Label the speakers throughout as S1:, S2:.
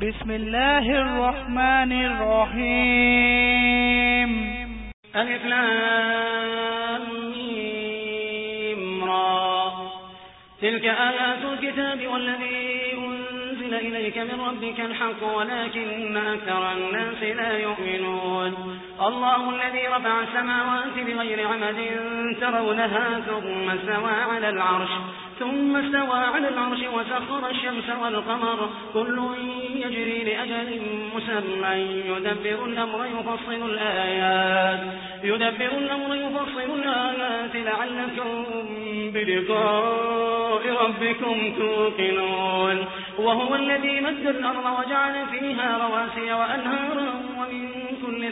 S1: بسم الله الرحمن الرحيم
S2: ألف را تلك آيات الكتاب والذي أنزل إليك من ربك الحق ولكن أكثر الناس لا يؤمنون الله الذي رفع السماوات بغير عمد ترونها ثم استوى على العرش ثم استوى على العرش وسخر الشمس والقمر. كل يجري لأجل مسمى يدبر الأمر يفصل الآيات يدبر الأمر يفصل الآيات. لعلكم بلقاء ربكم توقنون. وهو الذي مد الأرض وجعل فيها رواسي وأنهارا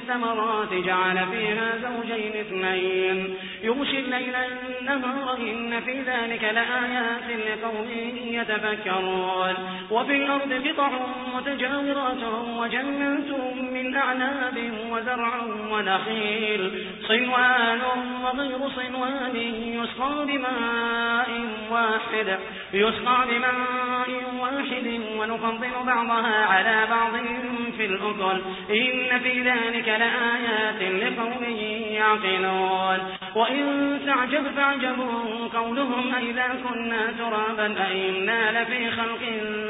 S2: الثمرات جعل فيها زوجين اثنين. يغشي الليل النهار إن في ذلك لآيات لقوم يتفكرون. وفي الأرض قطع متجاورات وجنات من أعناب وزرع ونخيل. صنوان وغير صنوان يسقى بماء واحد. يسقى بماء واحد ونفضل بعضها على بعض في الأكل. إن في ذلك لآيات لقوم يعقلون. وإن تعجب فاعجب قولهم أئذا كنا ترابا أئنا لفي خلق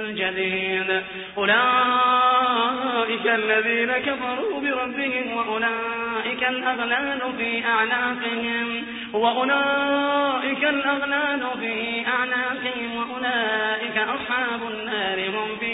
S2: جديد. أولئك الذين كفروا بربهم وأولئك الأغلال في أعناقهم. وأولئك الأغلال في أعناقهم. وأولئك أصحاب النار هم فيها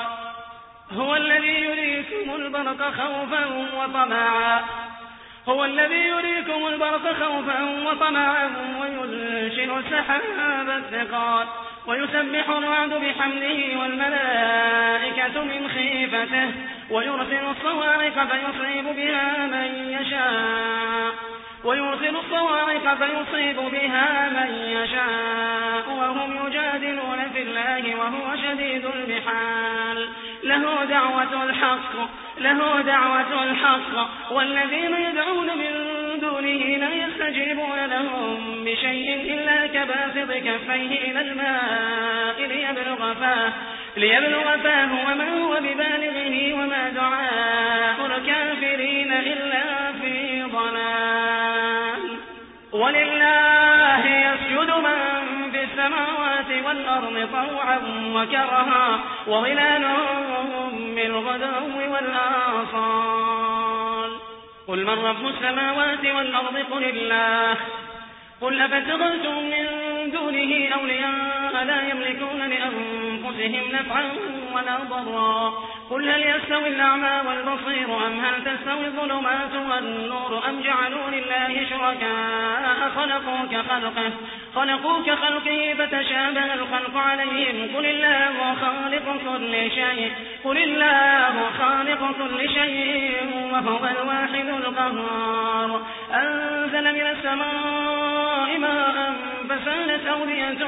S2: هو الذي يريكم البرق خوفا وطمعا. هو الذي يريكم البرق خوفا وطمعا وينشئ السحاب الثقال. ويسبح الرعد بحمده والملائكة من خيفته. ويرسل الصواعق فيصيب بها من يشاء. ويرسل الصواعق فيصيب بها من يشاء وهم يجادلون في الله وهو شديد المحال له دعوة الحق له دعوة الحق. والذين يدعون من دونه لا يستجيبون لهم بشيء إلا كباسط كفيه إلى الماء ليبلغ فاه ليبلغ فاه وما هو ببالغه وما دعاء الكافرين إلا والأرض طوعا وكرها وظلالهم بالغدو والآصال. قل من رب السماوات والأرض؟ قل الله. قل أفتغلتم من دونه أولياء لا يملكون لأنفسهم نفعا ولا ضرا. قل هل يستوي الأعمى والبصير أم هل تستوي الظلمات والنور أم جعلوا لله شركاء خلقوا كخلقه خلقوا كخلقه فتشابه الخلق عليهم. قل الله خالق كل شيء. قل الله خالق كل شيء وهو الواحد القهار. أنزل من السماء ماء فسالت أودية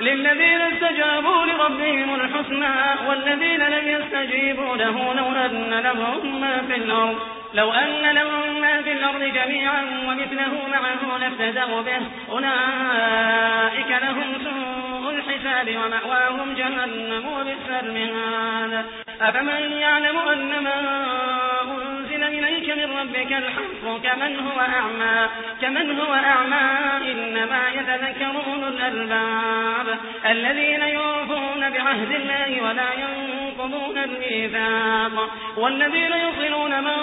S2: للذين استجابوا لربهم الحسنى والذين لم يستجيبوا له لو أن لهم ما في الأرض لو أن لهم ما في الأرض جميعا ومثله معه لافتدوا به. أولئك لهم سوء الحساب ومأواهم جهنم وبئس المهاد. أفمن يعلم أن ما أنزل إليك من ربك الحق كمن هو أعمى؟ كمن هو أعمى؟ إنما يتذكر أولو الألباب الذين يوفون بعهد الله ولا ينقضون الميثاق والذين يصلون ما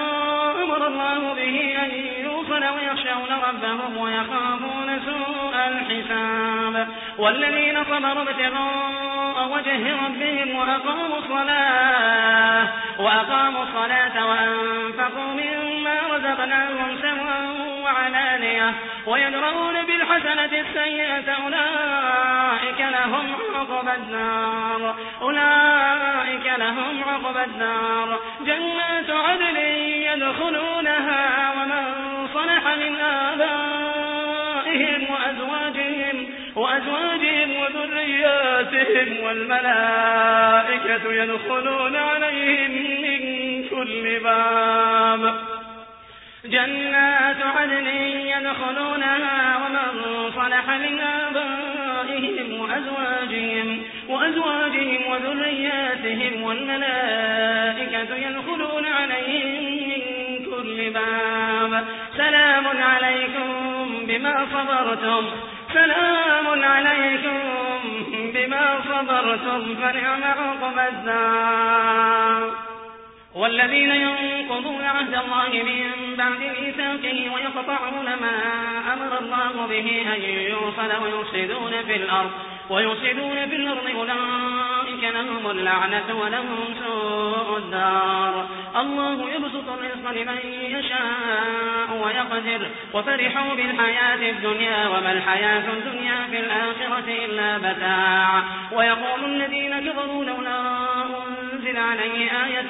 S2: أمر الله به أن يوصل ويخشون ربهم ويخافون سوء الحساب والذين صبروا ابتغاء وجه ربهم وأقاموا الصلاة وأقاموا الصلاة وأنفقوا مما رزقناهم سوا وعلانية ويدرؤون بالحسنة السيئة أولئك لهم عقب النار. أولئك لهم عقب النار. جنات عدن يدخلونها ومن صلح من آبائهم وأزواجهم وأزواجهم وذرياتهم والملائكة يدخلون عليهم من كل باب. جنات عدن يدخلونها ومن صلح من آبائهم وأزواجهم, وأزواجهم وذرياتهم والملائكة يدخلون عليهم من كل باب. سلام عليكم بما صبرتم. سلام عليكم بما صبرتم. فنعم عقب الدار. والذين ينقضون عهد الله من بعد ميثاقه ويقطعون ما أمر الله به أن يوصل ويفسدون في الأرض ويفسدون في الأرض أولئك لهم اللعنة ولهم سوء الدار. الله يبسط الرزق لمن يشاء ويقدر. وفرحوا بالحياة الدنيا وما الحياة الدنيا في الآخرة إلا بتاع ويقول الذين كفروا لولا أنزل عليه آية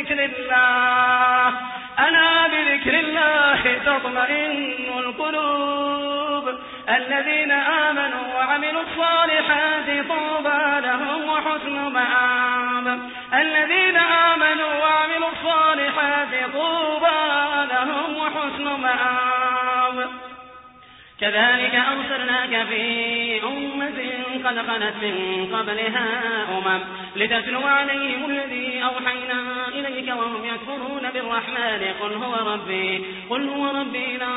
S2: بذكر الله. ألا بذكر الله تطمئن القلوب. الذين آمنوا وعملوا الصالحات طوبى لهم وحسن مآب. الذين آمنوا وعملوا الصالحات طوبى لهم وحسن مآب. كذلك أرسلناك في أمة قد خلت من قبلها أمم لتتلو عليهم الذي أوحينا وهم يكفرون بالرحمن. قل هو ربي قل هو ربي لا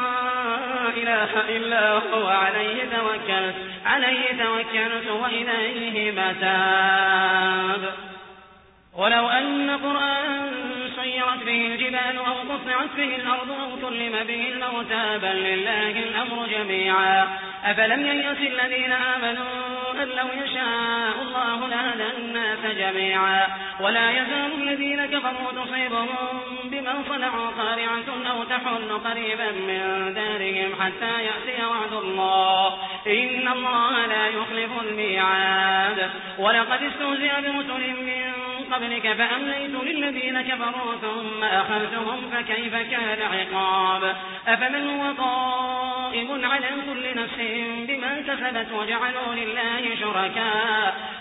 S2: إله إلا هو. عليه توكلت عليه توكلت وإليه متاب ولو أن قرآن سيرت به الجبال أو قطعت به الأرض أو كلم به الموتى بل لله الأمر جميعا. أفلم ييأس الذين آمنوا أن لو يشاء الله لهدى الناس جميعا. ولا يزال الذين كفروا تصيبهم بما صنعوا قارعة أو تحل قريبا من دارهم حتى يأتي وعد الله. إن الله لا يخلف الميعاد. ولقد استهزئ برسل من قبلك فأمليت للذين كفروا ثم أخذتهم فكيف كان عقاب؟ أفمن هو قائم على كل نفس بما كسبت وجعلوا لله شركاء.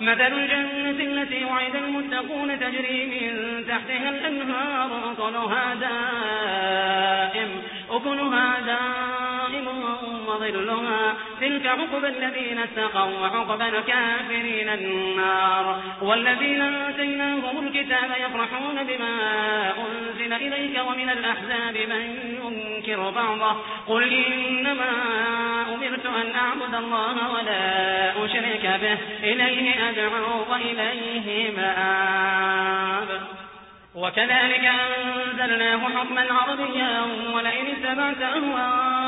S2: مثل الجنة التي وعد المتقون تجري من تحتها الأنهار أكلها دائم أكلها دائم. وظلها تلك عقب الذين اتقوا وعقب الكافرين النار. والذين آتيناهم الكتاب يفرحون بما أنزل إليك ومن الأحزاب من ينكر بعضه. قل إنما أمرت أن أعبد الله ولا أشرك به. إليه أدعو وإليه مآب. وكذلك أنزلناه حكما عربيا ولئن اتبعت أهواءهم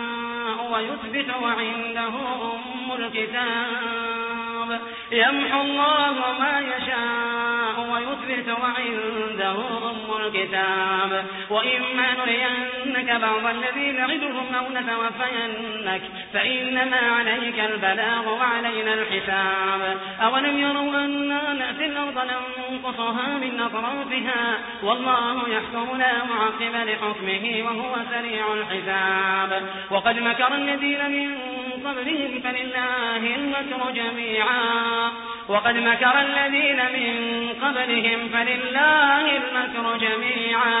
S2: ويثبت وعنده أم الكتاب. يمحو الله ما يشاء ويثبت وعنده أم الكتاب. وإما نرينك بعض الذي نعدهم أو نتوفينك فإنما عليك البلاغ وعلينا الحساب. أولم يروا أنا نأتي الأرض ننقصها من أطرافها؟ والله يحكم لا معقب لحكمه وهو سريع الحساب. وقد مكر الذين قبلهم فلله المكر جميعا. وقد مكر الذين من قبلهم فلله المكر جميعا.